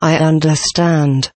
I understand.